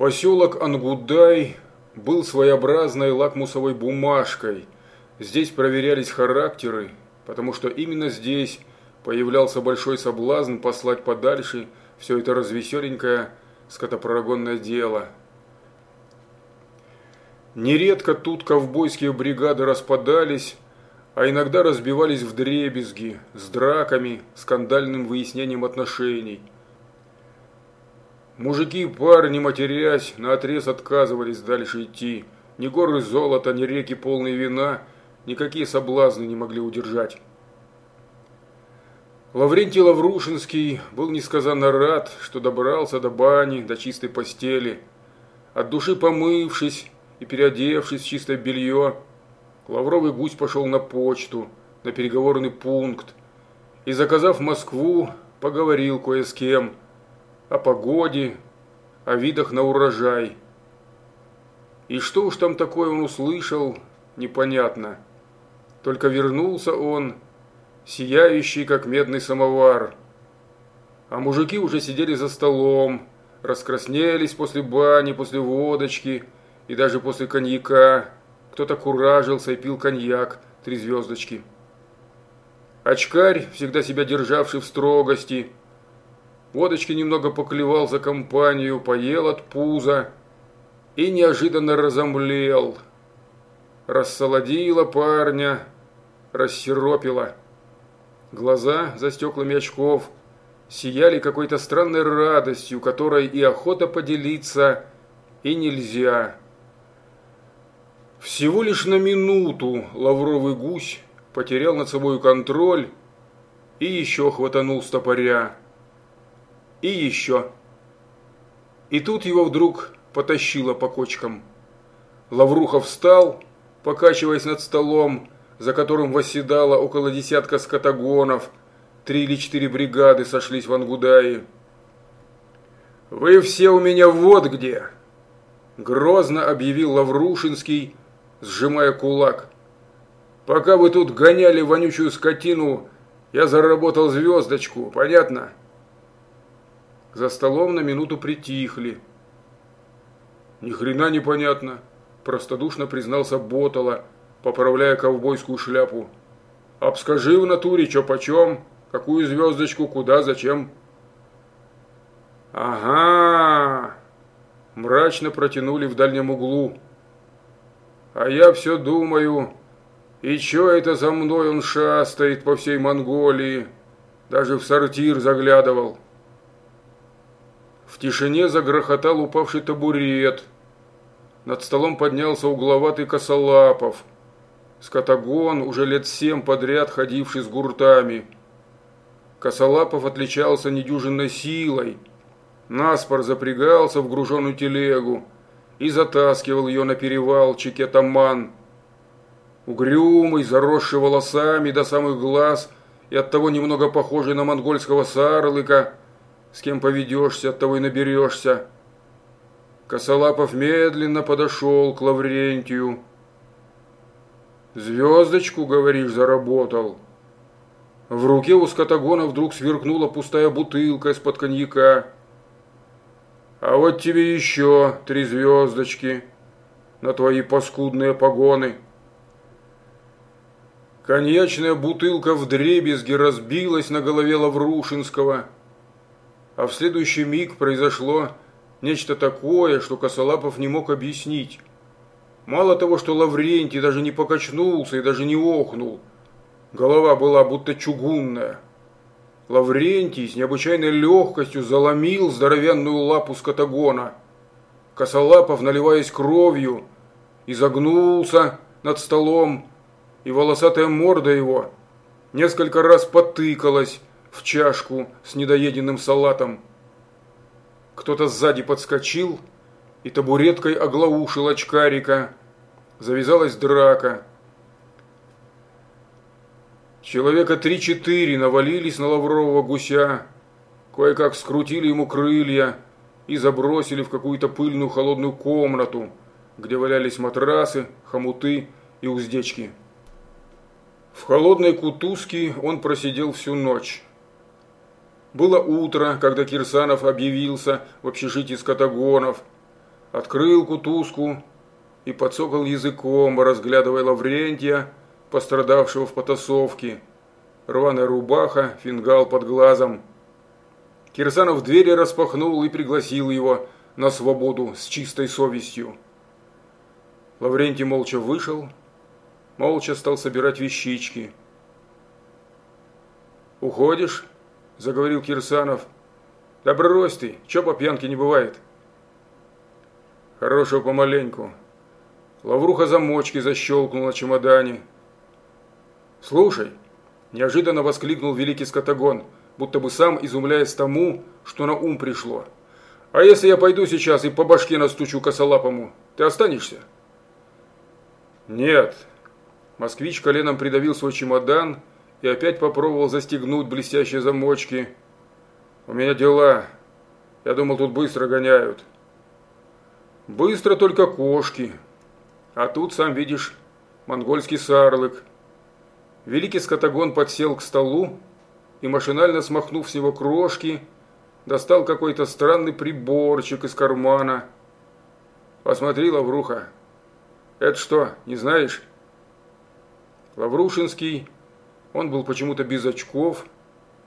Поселок Ангудай был своеобразной лакмусовой бумажкой. Здесь проверялись характеры, потому что именно здесь появлялся большой соблазн послать подальше все это развеселенькое скотопрогонное дело. Нередко тут ковбойские бригады распадались, а иногда разбивались в дребезги, с драками, скандальным выяснением отношений. Мужики парни, матерясь, наотрез отказывались дальше идти. Ни горы золота, ни реки полные вина, никакие соблазны не могли удержать. Лаврентий Лаврушинский был несказанно рад, что добрался до бани, до чистой постели. От души помывшись и переодевшись в чистое белье, Лавровый гусь пошел на почту, на переговорный пункт и, заказав Москву, поговорил кое с кем – о погоде, о видах на урожай. И что уж там такое он услышал, непонятно. Только вернулся он, сияющий, как медный самовар. А мужики уже сидели за столом, раскраснелись после бани, после водочки и даже после коньяка. Кто-то куражился и пил коньяк, три звездочки. Очкарь, всегда себя державший в строгости, Водочки немного поклевал за компанию, поел от пуза и неожиданно разомлел. Рассолодила парня, рассеропила. Глаза за стеклами очков сияли какой-то странной радостью, которой и охота поделиться, и нельзя. Всего лишь на минуту лавровый гусь потерял над собой контроль и еще хватанул стопоря. И еще. И тут его вдруг потащило по кочкам. Лаврухов встал, покачиваясь над столом, за которым восседало около десятка скотагонов. Три или четыре бригады сошлись в Ангудае. «Вы все у меня вот где!» Грозно объявил Лаврушинский, сжимая кулак. «Пока вы тут гоняли вонючую скотину, я заработал звездочку, понятно?» За столом на минуту притихли. Ни хрена непонятно, простодушно признался Ботала, поправляя ковбойскую шляпу. Обскажи в натуре, чё почем, какую звездочку, куда, зачем. Ага, мрачно протянули в дальнем углу. А я все думаю, и чё это за мной он шастает по всей Монголии? Даже в сортир заглядывал. В тишине загрохотал упавший табурет. Над столом поднялся угловатый косолапов. Скотагон, уже лет семь подряд ходивший с гуртами. Косолапов отличался недюжинной силой. Наспор запрягался в груженную телегу и затаскивал ее на перевалчике таман. Угрюмый, заросший волосами до самых глаз и оттого немного похожий на монгольского сарлыка, с кем поведешься, от того и наберешься. Косолапов медленно подошел к Лаврентию. «Звездочку, говоришь, заработал?» В руке у скотагона вдруг сверкнула пустая бутылка из-под коньяка. «А вот тебе еще три звездочки на твои паскудные погоны». Коньячная бутылка в дребезге разбилась на голове Лаврушинского – а в следующий миг произошло нечто такое, что Косолапов не мог объяснить. Мало того, что Лаврентий даже не покачнулся и даже не охнул, голова была будто чугунная. Лаврентий с необычайной легкостью заломил здоровенную лапу скотагона. Косолапов, наливаясь кровью, изогнулся над столом, и волосатая морда его несколько раз потыкалась в чашку с недоеденным салатом. Кто-то сзади подскочил и табуреткой оглаушил очкарика. Завязалась драка. Человека три-четыре навалились на лаврового гуся, кое-как скрутили ему крылья и забросили в какую-то пыльную холодную комнату, где валялись матрасы, хомуты и уздечки. В холодной кутузке он просидел всю ночь. Было утро, когда Кирсанов объявился в общежитии скотагонов. открыл кутузку и подсокал языком, разглядывая Лаврентия, пострадавшего в потасовке. Рваная рубаха, фингал под глазом. Кирсанов двери распахнул и пригласил его на свободу с чистой совестью. Лаврентий молча вышел, молча стал собирать вещички. «Уходишь?» – заговорил Кирсанов. «Да брось ты, чё по пьянке не бывает?» «Хорошего помаленьку». Лавруха замочки защелкнул на чемодане. «Слушай», – неожиданно воскликнул великий скотагон, будто бы сам изумляясь тому, что на ум пришло. «А если я пойду сейчас и по башке настучу косолапому, ты останешься?» «Нет». Москвич коленом придавил свой чемодан и опять попробовал застегнуть блестящие замочки. «У меня дела. Я думал, тут быстро гоняют». «Быстро только кошки. А тут, сам видишь, монгольский сарлык». Великий скотагон подсел к столу и, машинально смахнув с него крошки, достал какой-то странный приборчик из кармана. «Посмотри, Лавруха. Это что, не знаешь?» Лаврушинский он был почему-то без очков,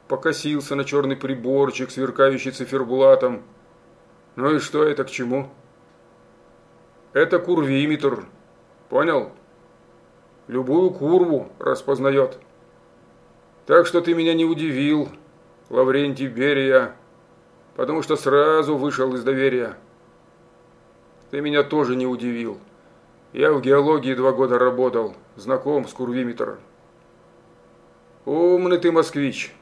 покосился на черный приборчик, сверкающий циферблатом. Ну и что это к чему? Это курвиметр. Понял? Любую курву распознает. Так что ты меня не удивил, Лаврентий Берия, потому что сразу вышел из доверия. Ты меня тоже не удивил. Я в геологии два года работал, знаком с курвиметром. Умный ты, москвич,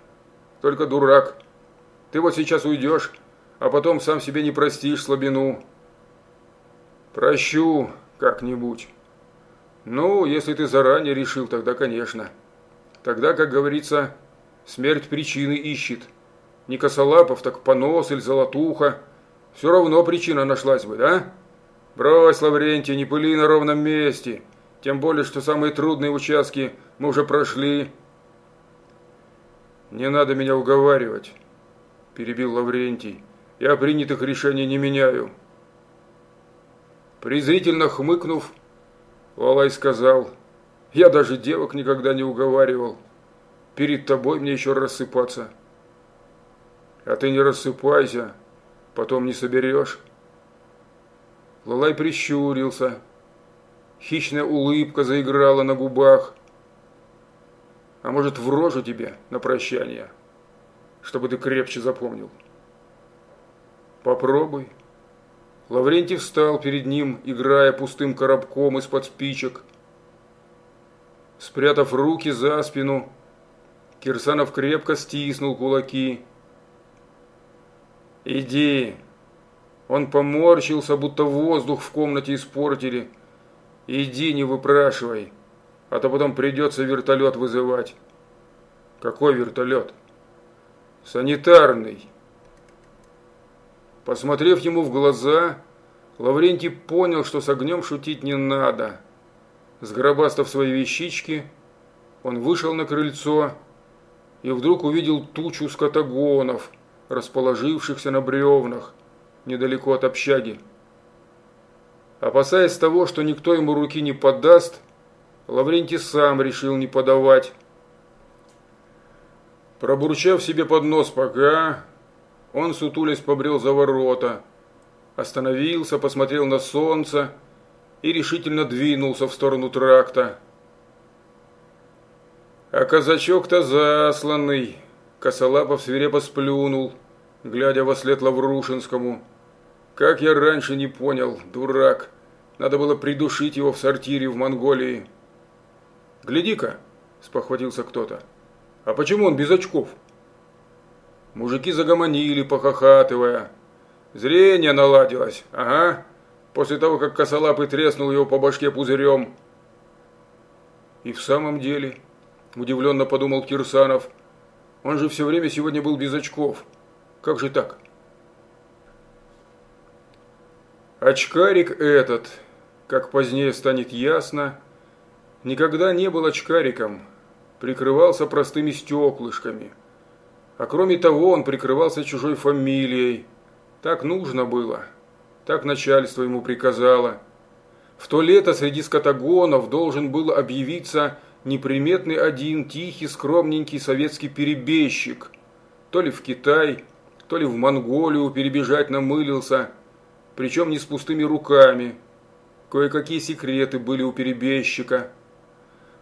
только дурак. Ты вот сейчас уйдешь, а потом сам себе не простишь слабину. Прощу как-нибудь. Ну, если ты заранее решил, тогда, конечно. Тогда, как говорится, смерть причины ищет. Не косолапов, так понос или золотуха. Все равно причина нашлась бы, да? Брось, Лаврентий, не пыли на ровном месте. Тем более, что самые трудные участки мы уже прошли. «Не надо меня уговаривать», – перебил Лаврентий. «Я принятых решений не меняю». Презрительно хмыкнув, Лалай сказал, «Я даже девок никогда не уговаривал. Перед тобой мне еще рассыпаться». «А ты не рассыпайся, потом не соберешь». Лалай прищурился. Хищная улыбка заиграла на губах. А может, в рожу тебе на прощание, чтобы ты крепче запомнил. Попробуй. Лаврентий встал перед ним, играя пустым коробком из-под спичек. Спрятав руки за спину, Кирсанов крепко стиснул кулаки. «Иди!» Он поморщился, будто воздух в комнате испортили. «Иди, не выпрашивай!» А то потом придется вертолет вызывать. Какой вертолет? Санитарный. Посмотрев ему в глаза, Лаврентий понял, что с огнем шутить не надо. Сгробастав свои вещички, он вышел на крыльцо и вдруг увидел тучу скотогонов, расположившихся на бревнах, недалеко от общаги. Опасаясь того, что никто ему руки не подаст, Лаврентий сам решил не подавать. Пробурчав себе под нос пока, он сутулясь побрел за ворота, остановился, посмотрел на солнце и решительно двинулся в сторону тракта. А казачок-то засланный, Косолапов свирепо сплюнул, глядя во след Лаврушинскому. Как я раньше не понял, дурак, надо было придушить его в сортире в Монголии. «Гляди-ка!» – спохватился кто-то. «А почему он без очков?» Мужики загомонили, похохатывая. Зрение наладилось, ага, после того, как косолапый треснул его по башке пузырем. И в самом деле, удивленно подумал Кирсанов, он же все время сегодня был без очков. Как же так? Очкарик этот, как позднее станет ясно, никогда не был очкариком, прикрывался простыми стеклышками. А кроме того, он прикрывался чужой фамилией. Так нужно было. Так начальство ему приказало. В то лето среди скотагонов должен был объявиться неприметный один тихий, скромненький советский перебежчик. То ли в Китай, то ли в Монголию перебежать намылился, причем не с пустыми руками. Кое-какие секреты были у перебежчика.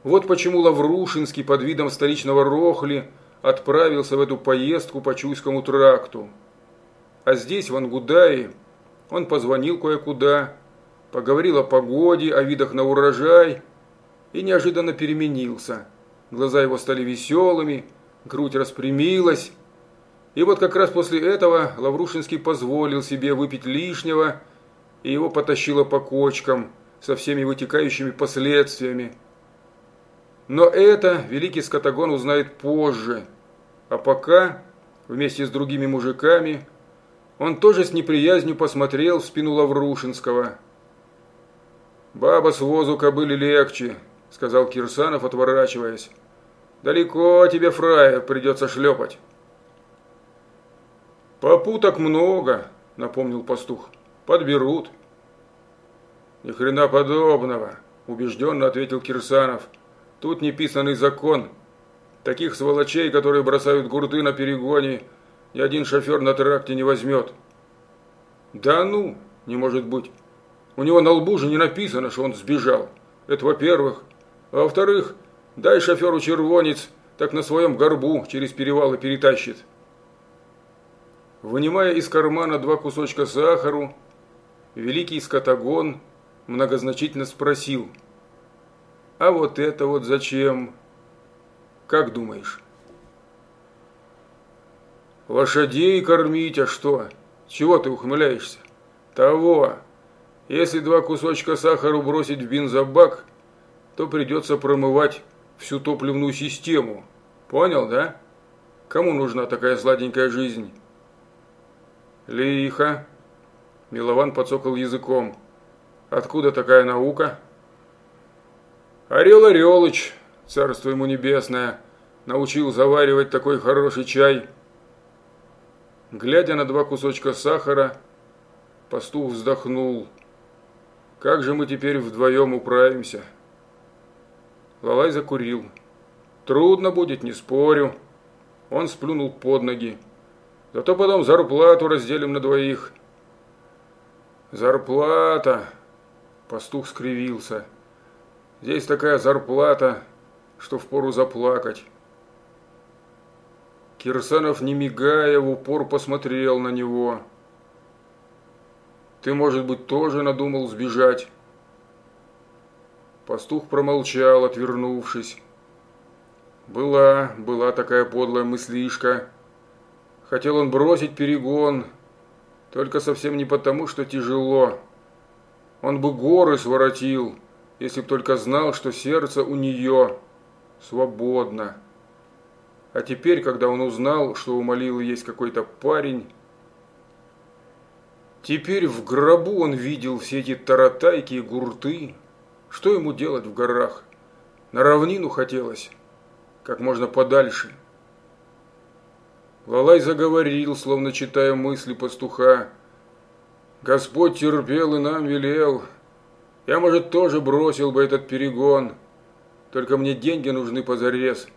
Вот почему Лаврушинский под видом столичного рохли отправился в эту поездку по Чуйскому тракту. А здесь, в Ангудае, он позвонил кое-куда, поговорил о погоде, о видах на урожай и неожиданно переменился. Глаза его стали веселыми, грудь распрямилась. И вот как раз после этого Лаврушинский позволил себе выпить лишнего, и его потащило по кочкам со всеми вытекающими последствиями. Но это великий скотагон узнает позже. А пока, вместе с другими мужиками, он тоже с неприязнью посмотрел в спину Лаврушинского. «Баба с возу кобыли легче», – сказал Кирсанов, отворачиваясь. «Далеко тебе, фраер, придется шлепать». «Попуток много», – напомнил пастух. «Подберут». «Ни хрена подобного», – убежденно ответил Кирсанов. «Тут неписанный закон. Таких сволочей, которые бросают гурты на перегоне – ни один шофер на тракте не возьмет. Да ну, не может быть. У него на лбу же не написано, что он сбежал. Это во-первых. А во-вторых, дай шоферу червонец, так на своем горбу через перевалы перетащит. Вынимая из кармана два кусочка сахару, великий скотагон многозначительно спросил. А вот это вот зачем? Как думаешь? Лошадей кормить, а что? Чего ты ухмыляешься? Того. Если два кусочка сахара бросить в бензобак, то придется промывать всю топливную систему. Понял, да? Кому нужна такая сладенькая жизнь? Лихо. Милован подсокал языком. Откуда такая наука? Орел Орелыч, царство ему небесное, научил заваривать такой хороший чай – Глядя на два кусочка сахара, пастух вздохнул. Как же мы теперь вдвоем управимся? Лалай закурил. Трудно будет, не спорю. Он сплюнул под ноги. Зато потом зарплату разделим на двоих. Зарплата. Пастух скривился. Здесь такая зарплата, что впору заплакать. Кирсанов, не мигая, в упор посмотрел на него. «Ты, может быть, тоже надумал сбежать?» Пастух промолчал, отвернувшись. Была, была такая подлая мыслишка. Хотел он бросить перегон, только совсем не потому, что тяжело. Он бы горы своротил, если б только знал, что сердце у нее свободно. А теперь, когда он узнал, что у Малилы есть какой-то парень, теперь в гробу он видел все эти таратайки и гурты. Что ему делать в горах? На равнину хотелось, как можно подальше. Лалай заговорил, словно читая мысли пастуха. Господь терпел и нам велел. Я, может, тоже бросил бы этот перегон. Только мне деньги нужны позарез.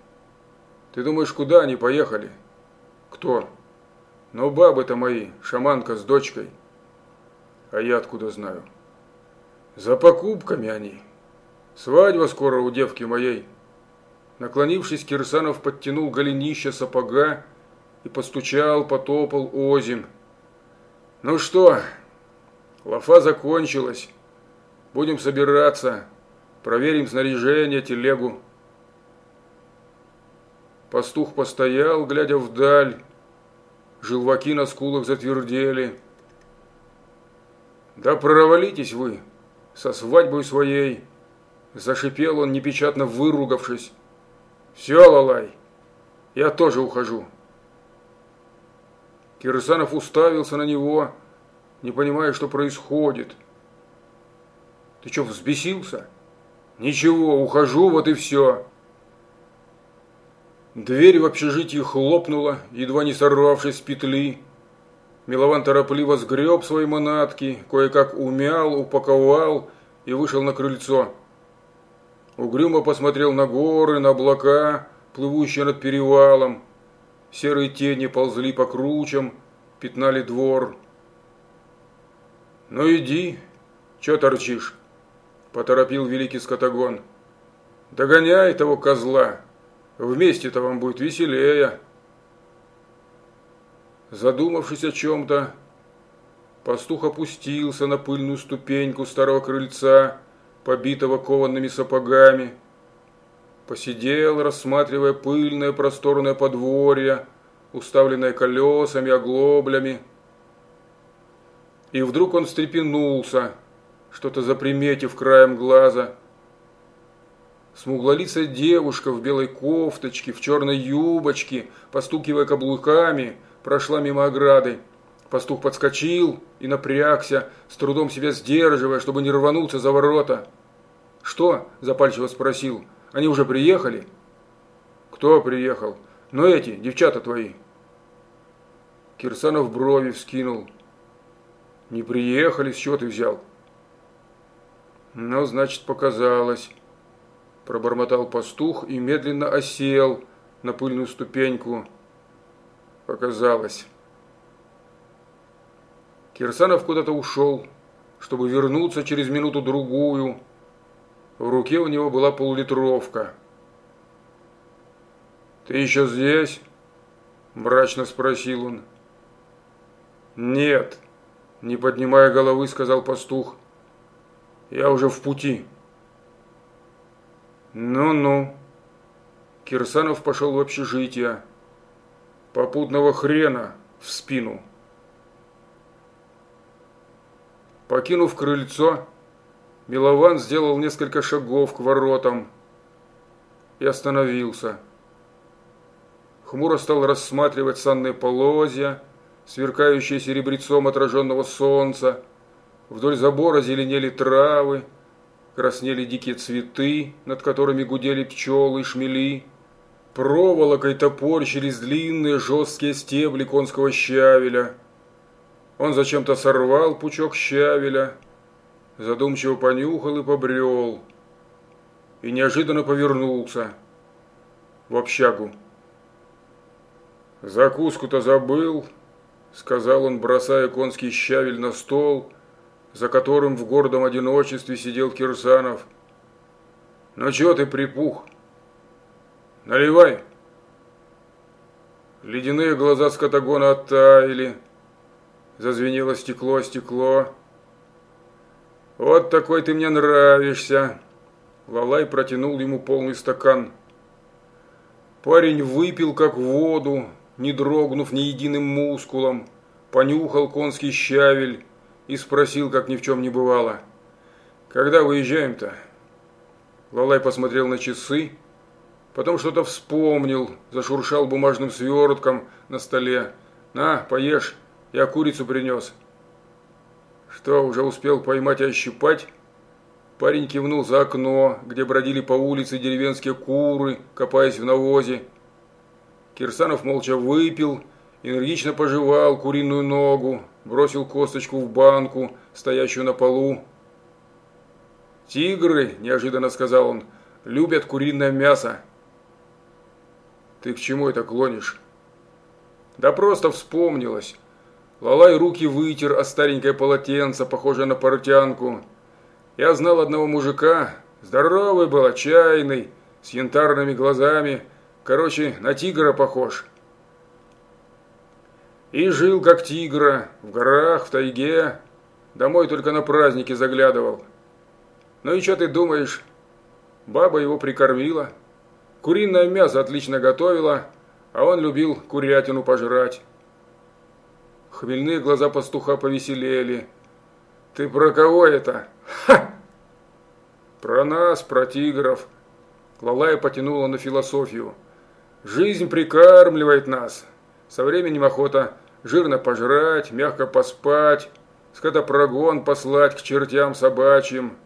Ты думаешь, куда они поехали? Кто? Ну, бабы-то мои, шаманка с дочкой. А я откуда знаю? За покупками они. Свадьба скоро у девки моей. Наклонившись, Кирсанов подтянул голенище сапога и постучал, потопал озим. Ну что, лафа закончилась. Будем собираться. Проверим снаряжение, телегу. Пастух постоял, глядя вдаль. Желваки на скулах затвердели. «Да провалитесь вы со свадьбой своей!» Зашипел он, непечатно выругавшись. «Все, Лалай, я тоже ухожу». Кирсанов уставился на него, не понимая, что происходит. «Ты что, взбесился?» «Ничего, ухожу, вот и все». Дверь в общежитии хлопнула, едва не сорвавшись с петли. Милован торопливо сгреб свои манатки, кое-как умял, упаковал и вышел на крыльцо. Угрюмо посмотрел на горы, на облака, плывущие над перевалом. Серые тени ползли по кручам, пятнали двор. «Ну иди, чё торчишь?» – поторопил великий скотогон. «Догоняй того козла, вместе-то вам будет веселее». Задумавшись о чем-то, пастух опустился на пыльную ступеньку старого крыльца, побитого коваными сапогами, посидел, рассматривая пыльное просторное подворье, уставленное колесами, оглоблями. И вдруг он встрепенулся, что-то заприметив краем глаза. Смуглолицая девушка в белой кофточке, в черной юбочке, постукивая каблуками – прошла мимо ограды. Пастух подскочил и напрягся, с трудом себя сдерживая, чтобы не рвануться за ворота. «Что?» – запальчиво спросил. «Они уже приехали?» «Кто приехал?» «Ну эти, девчата твои». Кирсанов брови вскинул. «Не приехали, с чего ты взял?» «Ну, значит, показалось», – пробормотал пастух и медленно осел на пыльную ступеньку показалось. Кирсанов куда-то ушел, чтобы вернуться через минуту-другую. В руке у него была поллитровка. «Ты еще здесь?» – мрачно спросил он. «Нет», – не поднимая головы, сказал пастух. «Я уже в пути». «Ну-ну». Кирсанов пошел в общежитие попутного хрена в спину. Покинув крыльцо, Милован сделал несколько шагов к воротам и остановился. Хмуро стал рассматривать санные полозья, сверкающие серебрецом отраженного солнца. Вдоль забора зеленели травы, краснели дикие цветы, над которыми гудели пчелы и шмели. Проволокой топорщились длинные жесткие стебли конского щавеля. Он зачем-то сорвал пучок щавеля, задумчиво понюхал и побрел. И неожиданно повернулся в общагу. «Закуску-то забыл», — сказал он, бросая конский щавель на стол, за которым в гордом одиночестве сидел Кирсанов. «Ну чего ты припух?» Наливай. Ледяные глаза скотагона оттаяли. Зазвенело стекло, стекло. Вот такой ты мне нравишься. Лалай протянул ему полный стакан. Парень выпил как воду, не дрогнув ни единым мускулом, понюхал конский щавель и спросил, как ни в чем не бывало. «Когда выезжаем-то?» Лалай посмотрел на часы, Потом что-то вспомнил, зашуршал бумажным свертком на столе. «На, поешь, я курицу принес». «Что, уже успел поймать и ощипать?» Парень кивнул за окно, где бродили по улице деревенские куры, копаясь в навозе. Кирсанов молча выпил, энергично пожевал куриную ногу, бросил косточку в банку, стоящую на полу. «Тигры», – неожиданно сказал он, – «любят куриное мясо». Ты к чему это клонишь? Да просто вспомнилось. Лалай руки вытер о старенькое полотенце, похожее на портянку. Я знал одного мужика, здоровый был, отчаянный, с янтарными глазами, короче, на тигра похож. И жил как тигра, в горах, в тайге, домой только на праздники заглядывал. Ну и что ты думаешь? Баба его прикормила. Куриное мясо отлично готовила, а он любил курятину пожрать. Хмельные глаза пастуха повеселели. «Ты про кого это?» «Ха!» «Про нас, про тигров». Лалая потянула на философию. «Жизнь прикармливает нас. Со временем охота жирно пожрать, мягко поспать, скотопрогон послать к чертям собачьим,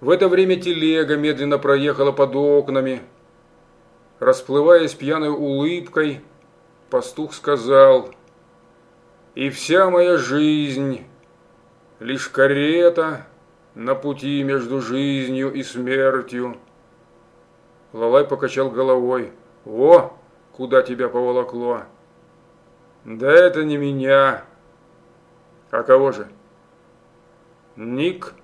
в это время телега медленно проехала под окнами. Расплываясь пьяной улыбкой, пастух сказал, И вся моя жизнь лишь карета на пути между жизнью и смертью. Лалай покачал головой. О, куда тебя поволокло? Да это не меня. А кого же? Ник,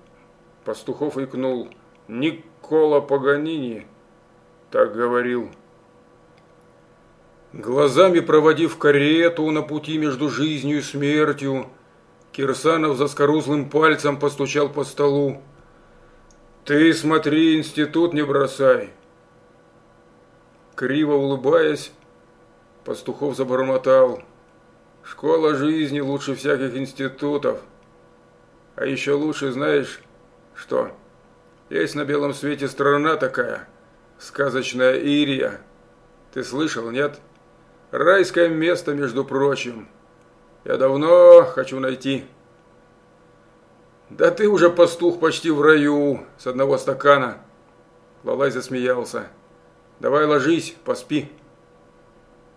Пастухов икнул. Никола Паганини, так говорил. Глазами проводив карету на пути между жизнью и смертью, Кирсанов заскорузлым пальцем постучал по столу. «Ты смотри, институт не бросай!» Криво улыбаясь, Пастухов забормотал. «Школа жизни лучше всяких институтов. А еще лучше, знаешь, что? Есть на белом свете страна такая, сказочная Ирия. Ты слышал, нет?» Райское место, между прочим. Я давно хочу найти. Да ты уже пастух почти в раю с одного стакана. Лалай засмеялся. Давай ложись, поспи.